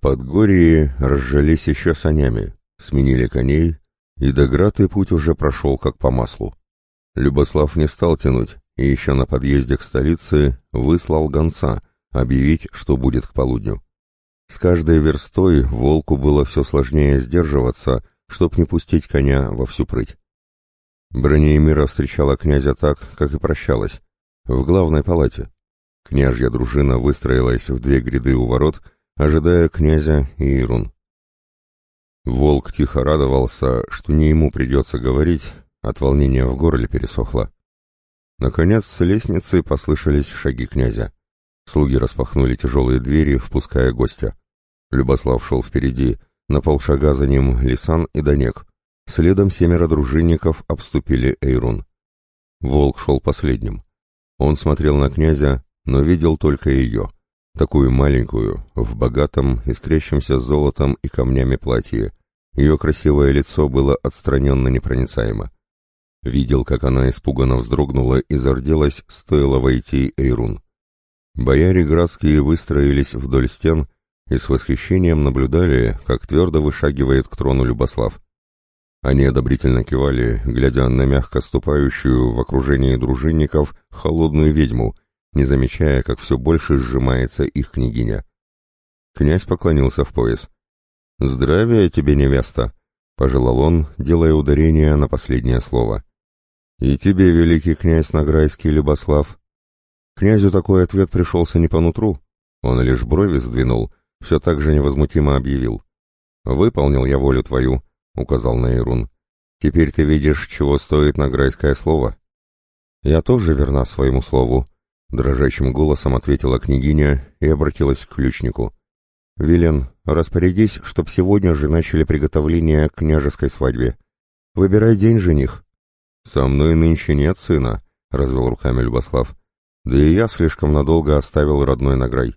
Подгорье разжались еще санями, сменили коней, и до Граты путь уже прошел как по маслу. Любослав не стал тянуть, и еще на подъезде к столице выслал гонца объявить, что будет к полудню. С каждой верстой волку было все сложнее сдерживаться, чтоб не пустить коня во всю прыть. Бронеемира встречала князя так, как и прощалась, в главной палате. Княжья дружина выстроилась в две гряды у ворот, ожидая князя и Ирун. Волк тихо радовался, что не ему придется говорить, от волнения в горле пересохло. Наконец с лестницы послышались шаги князя. Слуги распахнули тяжелые двери, впуская гостя. Любослав шел впереди, на полшага за ним Лисан и Данек. Следом семеро дружинников обступили Эйрун. Волк шел последним. Он смотрел на князя, но видел только ее, такую маленькую, в богатом, искрящемся золотом и камнями платье. Ее красивое лицо было отстраненно непроницаемо. Видел, как она испуганно вздрогнула и зарделась, стоило войти Эйрун. Бояре градские выстроились вдоль стен и с восхищением наблюдали, как твердо вышагивает к трону Любослав. Они одобрительно кивали, глядя на мягко ступающую в окружении дружинников холодную ведьму, не замечая, как все больше сжимается их княгиня. Князь поклонился в пояс. «Здравия тебе, невеста!» — пожелал он, делая ударение на последнее слово. «И тебе, великий князь Награйский Любослав!» Князю такой ответ пришелся не по нутру. Он лишь брови сдвинул, все так же невозмутимо объявил. «Выполнил я волю твою», — указал на Ирун. «Теперь ты видишь, чего стоит награйское слово». «Я тоже верна своему слову», — дрожащим голосом ответила княгиня и обратилась к ключнику. «Вилен, распорядись, чтоб сегодня же начали приготовление к княжеской свадьбе. Выбирай день, жених». «Со мной нынче нет сына», — развел руками Любослав. «Да и я слишком надолго оставил родной награй.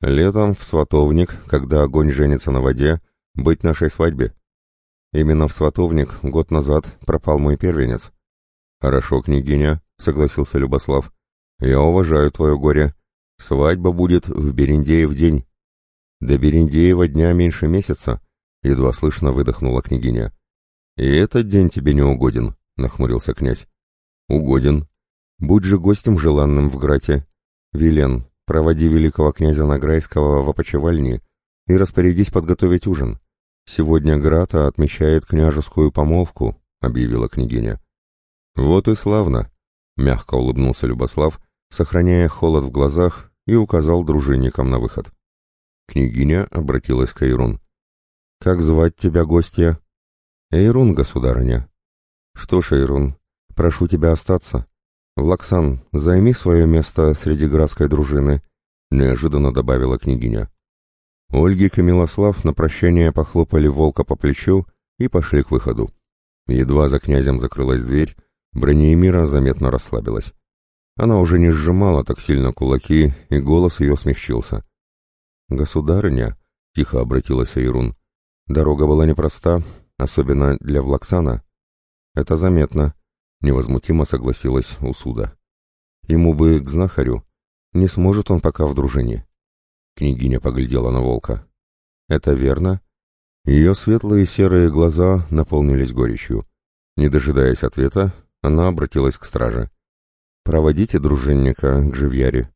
Летом в сватовник, когда огонь женится на воде, быть нашей свадьбе. Именно в сватовник год назад пропал мой первенец». «Хорошо, княгиня», — согласился Любослав. «Я уважаю твое горе. Свадьба будет в Берендеев день». «До Берендеева дня меньше месяца», — едва слышно выдохнула княгиня. «И этот день тебе не угоден», — нахмурился князь. «Угоден. Будь же гостем желанным в Грате. Вилен, проводи великого князя Награйского в опочивальни и распорядись подготовить ужин. Сегодня Грата отмечает княжескую помолвку», — объявила княгиня. «Вот и славно», — мягко улыбнулся Любослав, сохраняя холод в глазах и указал дружинникам на выход. Княгиня обратилась к Эйрун. «Как звать тебя, гостья?» «Эйрун, государыня», «Что ж, Ирун, прошу тебя остаться. Влаксан, займи свое место среди градской дружины», — неожиданно добавила княгиня. Ольгик и Милослав на прощание похлопали волка по плечу и пошли к выходу. Едва за князем закрылась дверь, Бронеемира заметно расслабилась. Она уже не сжимала так сильно кулаки, и голос ее смягчился. «Государыня», — тихо обратилась Айрун, — «дорога была непроста, особенно для Влаксана. «Это заметно», — невозмутимо согласилась Усуда. «Ему бы к знахарю. Не сможет он пока в дружине». Княгиня поглядела на волка. «Это верно?» Ее светлые серые глаза наполнились горечью. Не дожидаясь ответа, она обратилась к страже. «Проводите дружинника к Живьяре».